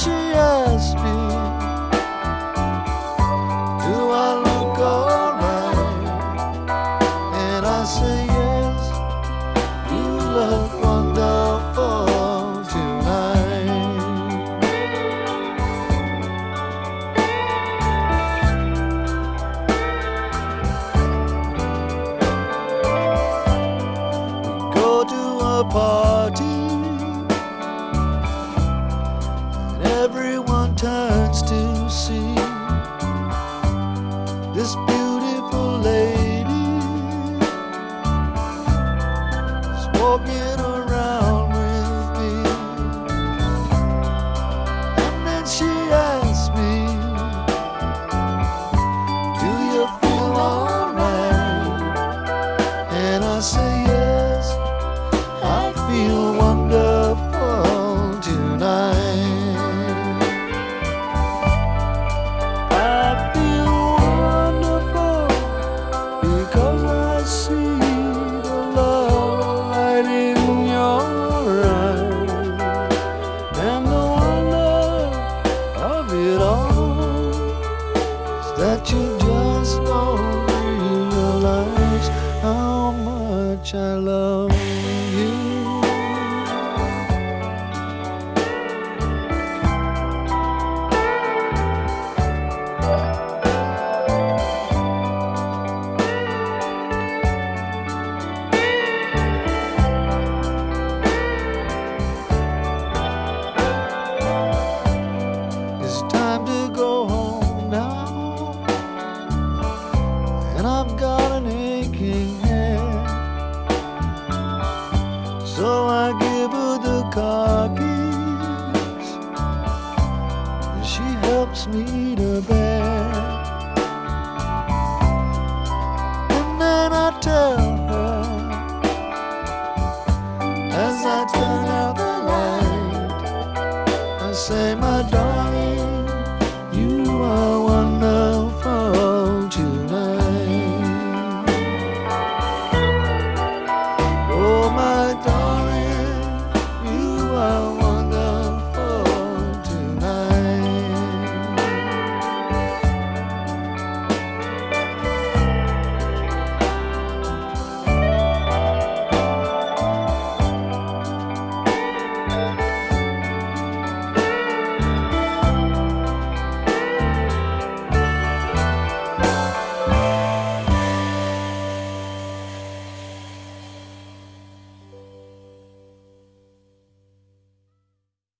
是啊。This much I love you. It's time to go home now. And I've got an aching and She helps me to bed. And then I tell her, as I turn out the light, I say, my